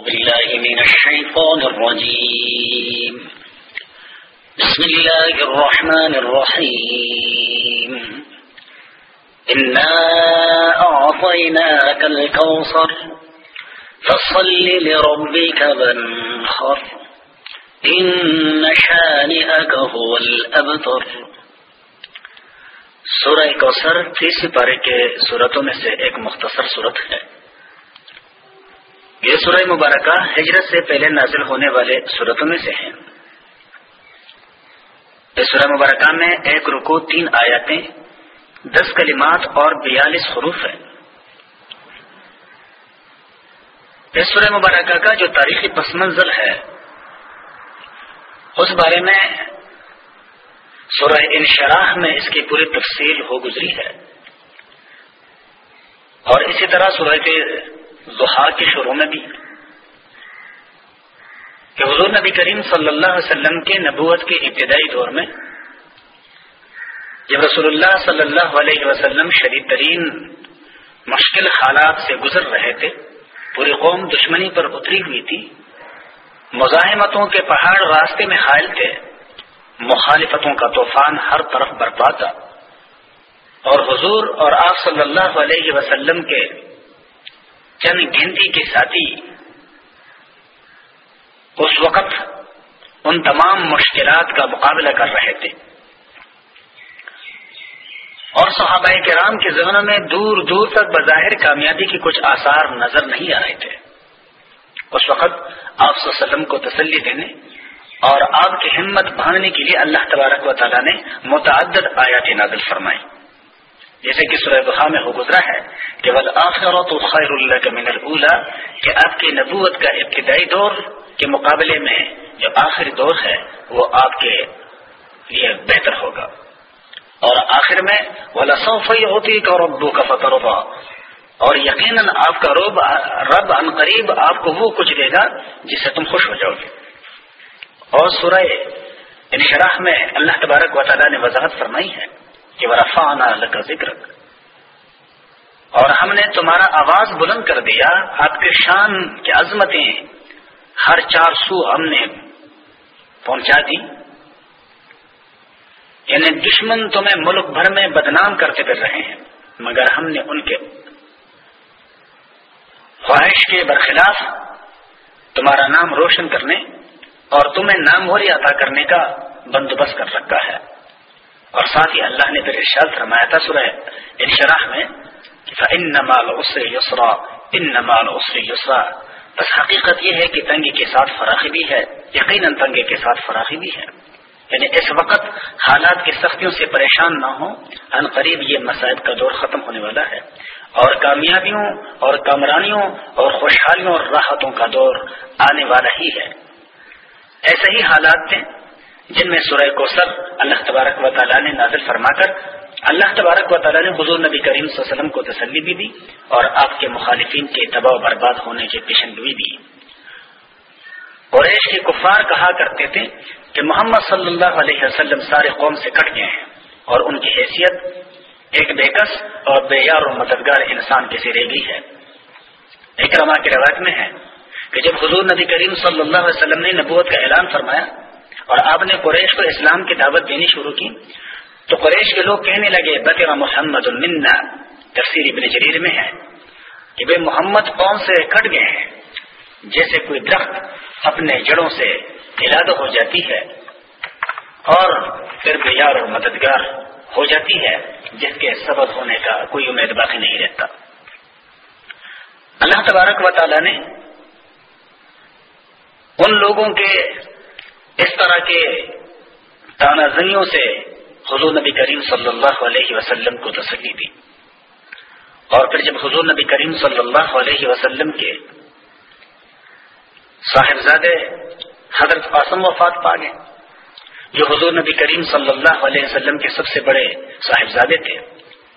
بالله من الشيطان الرجيم. بسم الله الرحمن الرحيم. إنا أعطيناك الكوثر، فصل لربك بنخر إن شانئك هو الأبتر. سورہ کوثر تیسری پارے کے صورتوں میں سے ایک مختصر صورت ہے۔ یہ سورہ مبارکہ ہجرت سے پہلے نازل ہونے والے صورتوں میں سے ہیں اس سورہ مبارکہ میں ایک رکو تین آیاتیں دس کلمات اور بیالیس حروف ہیں۔ اس سورہ مبارکہ کا جو تاریخی پس منظر ہے، اس بارے میں سورہ انشراح میں اس کی پوری تفصیل ہو گزری ہے۔ اور اسی طرح سورہ کے زحا کے شروع میں بھی کہ حضور نبی کریم صلی اللہ علیہ وسلم کے نبوت کے ابتدائی دور میں جب رسول اللہ صلی اللہ علیہ وسلم شدید ترین مشکل حالات سے گزر رہے تھے، پوری قوم دشمنی پر اتری ہوئی تھی، مزاحمتوں کے پہاڑ راستے میں حائل تھے، مخالفتوں کا طوفان ہر طرف برپا تھا۔ اور حضور اور آپ صلی اللہ علیہ وسلم کے چند گنتی کے ساتھی اس وقت ان تمام مشکلات کا مقابلہ کر رہے تھے۔ اور صحابہ کرام کے ذہنوں میں دور دور تک بظاہر کامیابی کی کچھ آثار نظر نہیں آ رہے تھے۔ اس وقت آپ وسلم کو تسلی دینے اور آپ کی ہمت بھاننے کے لیے اللہ تبارک و تعالیٰ نے متعدد آیات نازل فرمائی جیسے کہ سورہ بخا میں ہو گزرا ہے کہ خیر اللہ کا من اللہ کہ آپ کی نبوت کا ابتدائی دور کے مقابلے میں جو آخری دور ہے، وہ آپ کے لیے بہتر ہوگا۔ اور آخر میں وہ لسوفی ہوتی کا ربو کا فتح اور یقیناً آپ کا رب رب ان قریب آپ کو وہ کچھ دے گا جس سے تم خوش ہو جاؤ گے۔ اور سورہ انشراح میں اللہ تبارک و تعالیٰ نے وضاحت فرمائی ہے۔ کہ اللہ کا ذکر اور ہم نے تمہارا آواز بلند کر دیا، آپ کے شان کی عظمتیں ہر چار سو ہم نے پہنچا دی۔ یعنی دشمن تمہیں ملک بھر میں بدنام کرتے پھر رہے ہیں، مگر ہم نے ان کے خواہش کے برخلاف تمہارا نام روشن کرنے اور تمہیں ناموری عطا کرنے کا بندوبست کر رکھا ہے۔ اور ساتھ ہی اللہ نے پھر ارشاد فرمایا تھا سورہ انشراح میں یسرا یسرا بس حقیقت یہ ہے کہ تنگی کے ساتھ فراخی بھی ہے، یقیناً تنگی کے ساتھ فراخی بھی ہے۔ یعنی اس وقت حالات کی سختیوں سے پریشان نہ ہوں، ان قریب یہ مسائل کا دور ختم ہونے والا ہے۔ اور کامیابیوں اور کامرانیوں اور خوشحالیوں اور راحتوں کا دور آنے والا ہی ہے۔ ایسے ہی حالات تھے جن میں سورہ کوثر اللہ تبارک و تعالیٰ نے نازل فرما کر اللہ تبارک و تعالیٰ نے حضور نبی کریم صلی اللہ علیہ وسلم کو تسلی بھی دی اور آپ کے مخالفین کے تباہ و برباد ہونے کی پیشنگوئی دی۔ قریش کے کفار کہا کرتے تھے کہ محمد صلی اللہ علیہ وسلم سارے قوم سے کٹ گئے ہیں اور ان کی حیثیت ایک بےکس اور بے یار و مددگار انسان کی سی گئی ہے۔ اکرما کی روایت میں ہے کہ جب حضور نبی کریم صلی اللہ علیہ وسلم نے نبوت کا اعلان فرمایا اور آپ نے قریش کو اسلام کی دعوت دینی شروع کی تو قریش کے لوگ کہنے لگے، بطر محمد المنا تفسیر ابن جریر میں ہے کہ بے محمد قوم سے کٹ گئے ہیں، جیسے کوئی درخت اپنے جڑوں سے علادہ ہو جاتی ہے اور پھر بیار اور مددگار ہو جاتی ہے، جس کے سبب ہونے کا کوئی امید باقی نہیں رہتا۔ اللہ تبارک و تعالی نے ان لوگوں کے اس طرح کے تانازنیوں سے حضور نبی کریم صلی اللہ علیہ وسلم کو تسلی دی۔ اور پھر جب حضور نبی کریم صلی اللہ علیہ وسلم کے صاحبزادے حضرت قاسم وفات پا گئے جو حضور نبی کریم صلی اللہ علیہ وسلم کے سب سے بڑے صاحبزادے تھے،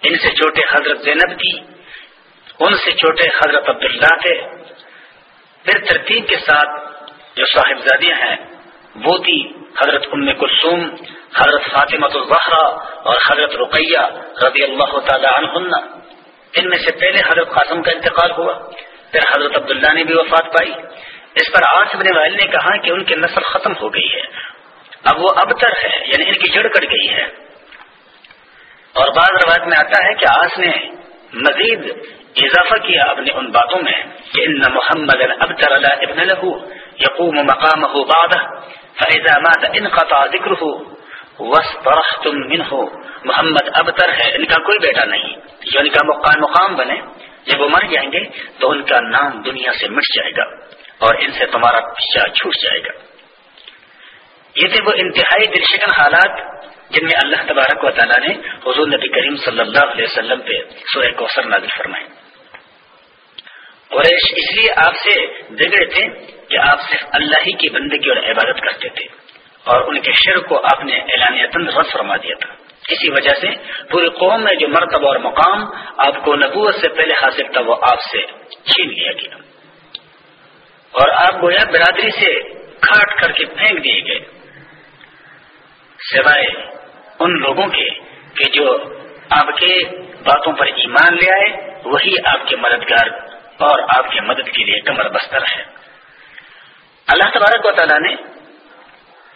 ان سے چھوٹے حضرت زینب تھی، ان سے چھوٹے حضرت عبداللہ تھے۔ پھر ترتیب کے ساتھ جو صاحبزادیاں ہیں وہ تھی حضرت ام کلثوم، حضرت فاطمۃ الزہرا اور حضرت رقیہ رضی اللہ تعالی عنہ ان میں سے پہلے حضرت قاسم کا انتقال ہوا، پھر حضرت عبداللہ نے بھی وفات پائی۔ اس پر آس ابن وائل نے کہا کہ ان کی نسل ختم ہو گئی ہے۔ اب وہ ابتر ہے یعنی ان کی جڑ کٹ گئی ہے۔ اور بعض روایت میں آتا ہے کہ آس نے مزید اضافہ کیا اپنے ان باتوں میں کہ ان محمد ابتر ابن لہو، یقوم مقام ہو باد فیضا مات ان قطع ذکر ہو وس محمد ابتر ہے، ان کا کوئی بیٹا نہیں۔ جو ان کا مقام مقام بنے، جب وہ مر جائیں گے تو ان کا نام دنیا سے مٹ جائے گا اور ان سے تمہارا پیچھا چھوٹ جائے گا۔ یہ تھے وہ انتہائی دلشکن حالات جن میں اللہ تبارک و تعالیٰ نے حضور نبی کریم صلی اللہ علیہ وسلم پہ سورہ کوثر نازل فرمائے۔ قریش اس لیے آپ سے بگڑے تھے کہ آپ صرف اللہ ہی کی بندگی اور عبادت کرتے تھے اور ان کے شر کو آپ نے اعلان رد فرما دیا تھا۔ اسی وجہ سے پوری قوم میں جو مرتبہ اور مقام آپ کو نبوت سے پہلے حاصل تھا وہ آپ سے چھین لیا گیا۔ اور آپ گویا برادری سے کھاٹ کر کے پھینک دیے گئے۔ سوائے ان لوگوں کے کہ جو آپ کے باتوں پر ایمان لے آئے، وہی آپ کے مددگار اور آپ کی مدد کے لیے کمر بستر ہے اللہ تبارک و تعالیٰ نے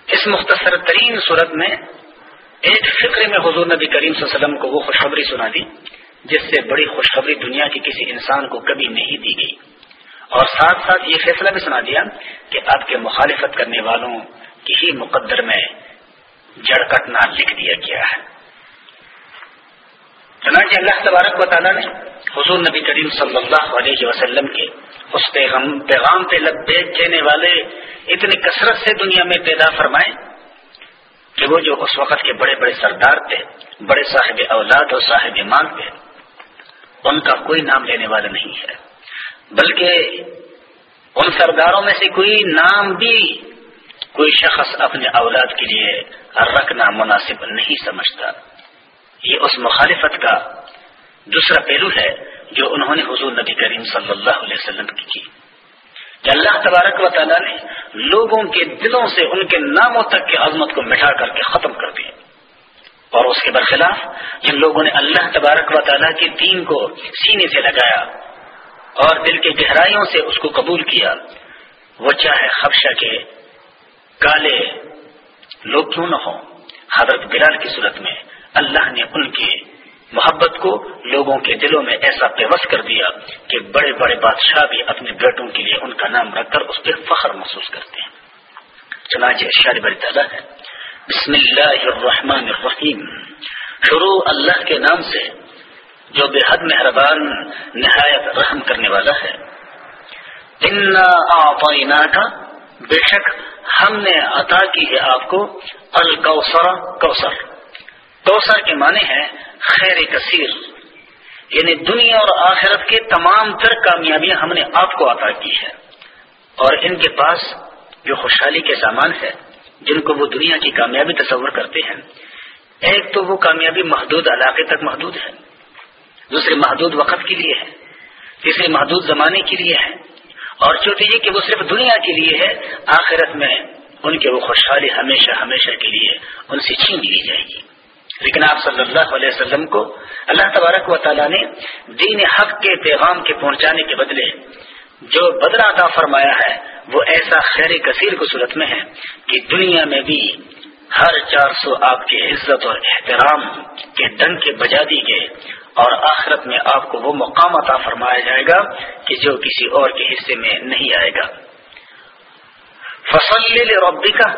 اس مختصر ترین صورت میں ایک فکر میں حضور نبی کریم صلی اللہ علیہ وسلم کو وہ خوشخبری سنا دی، جس سے بڑی خوشخبری دنیا کے کسی انسان کو کبھی نہیں دی گئی۔ اور ساتھ ساتھ یہ فیصلہ بھی سنا دیا کہ آپ کے مخالفت کرنے والوں کی ہی مقدر میں جڑ کٹنا لکھ دیا گیا ہے۔ چنانچہ اللہ تبارک و تعالیٰ نے حضور نبی کریم صلی اللہ علیہ وسلم کے اس پیغام پیغام پہ لبیک کہنے والے اتنی کثرت سے دنیا میں پیدا فرمائے کہ وہ جو اس وقت کے بڑے بڑے سردار تھے، بڑے صاحب اولاد اور صاحب مال تھے، ان کا کوئی نام لینے والا نہیں ہے۔ بلکہ ان سرداروں میں سے کوئی نام بھی کوئی شخص اپنے اولاد کے لیے رکھنا مناسب نہیں سمجھتا۔ یہ اس مخالفت کا دوسرا پہلو ہے جو انہوں نے حضور نبی کریم صلی اللہ علیہ وسلم کی کی کہ اللہ تبارک و تعالیٰ نے لوگوں کے دلوں سے ان کے ناموں تک کی عظمت کو مٹا کر کے ختم کر دیا اور اس کے برخلاف جن لوگوں نے اللہ تبارک و تعالیٰ کے دین کو سینے سے لگایا اور دل کے گہرائیوں سے اس کو قبول کیا، وہ چاہے خبشہ کے کالے لوگ کیوں نہ ہوں؟ حضرت بلال کی صورت میں اللہ نے ان کی محبت کو لوگوں کے دلوں میں ایسا پیوس کر دیا کہ بڑے بڑے بادشاہ بھی اپنے بیٹوں کے لیے ان کا نام رکھ کر اس پہ فخر محسوس کرتے ہیں۔ چنانچہ شار بڑی تعالیٰ ہے۔ بسم اللہ الرحمن الرحیم شروع اللہ کے نام سے جو بے حد مہربان، نہایت رحم کرنے والا ہے۔ ان کا بے شک ہم نے عطا کی ہے آپ کو، الکوثر، کوثر۔ کوثر کے معنی ہے خیر کثیر۔ یعنی دنیا اور آخرت کے تمام تر کامیابیاں ہم نے آپ کو عطا کی ہے اور ان کے پاس جو خوشحالی کے سامان ہے جن کو وہ دنیا کی کامیابی تصور کرتے ہیں۔ ایک تو وہ کامیابی محدود علاقے تک محدود ہے۔ دوسری محدود وقت کے لیے ہے۔ تیسری محدود زمانے کے لیے ہے۔ اور چوتھی یہ کہ وہ صرف دنیا کے لیے ہے، آخرت میں ان کے وہ خوشحالی ہمیشہ ہمیشہ کے لیے ان سے چھین لی جائے گی۔ لیکن آپ صلی اللہ علیہ وسلم کو اللہ تبارک و تعالیٰ نے دین حق کے پیغام کے پہنچانے کے بدلے جو بدلا عطا فرمایا ہے، وہ ایسا خیر کثیر کو صورت میں ہے کہ دنیا میں بھی ہر چار سو آپ کی عزت اور احترام کے ڈنگ کے بجا دی گئے اور آخرت میں آپ کو وہ مقام عطا فرمایا جائے گا کہ جو کسی اور کے حصے میں نہیں آئے گا۔ فصل ربی کا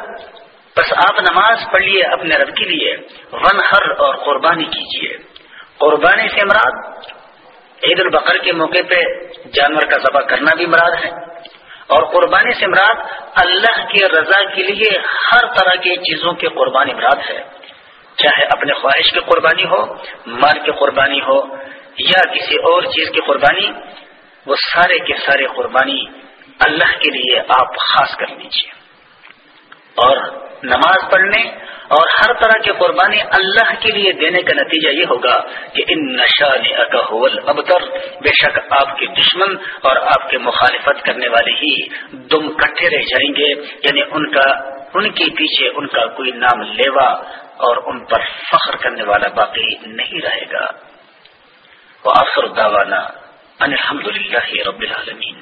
بس آپ نماز پڑھیے اپنے رب کے لیے ون ہر اور قربانی کیجیے قربانی سے مراد عید البقر کے موقع پہ جانور کا ذبح کرنا بھی مراد ہے۔ اور قربانی سے مراد اللہ کی رضا کے لیے ہر طرح کی چیزوں کی قربانی مراد ہے۔ چاہے اپنے خواہش کی قربانی ہو، مال کی قربانی ہو، یا کسی اور چیز کی قربانی، وہ سارے کے سارے قربانی اللہ کے لیے آپ خاص کر لیجیے اور نماز پڑھنے اور ہر طرح کی قربانی اللہ کے لیے دینے کا نتیجہ یہ ہوگا کہ ان نشان اکول ابتر بے شک آپ کے دشمن اور آپ کے مخالفت کرنے والے ہی دم کٹھے رہ جائیں گے یعنی ان کا، ان کے پیچھے ان کا کوئی نام لیوا اور ان پر فخر کرنے والا باقی نہیں رہے گا۔ وہ آخر داوانا ان الحمد للہ رب العالمین۔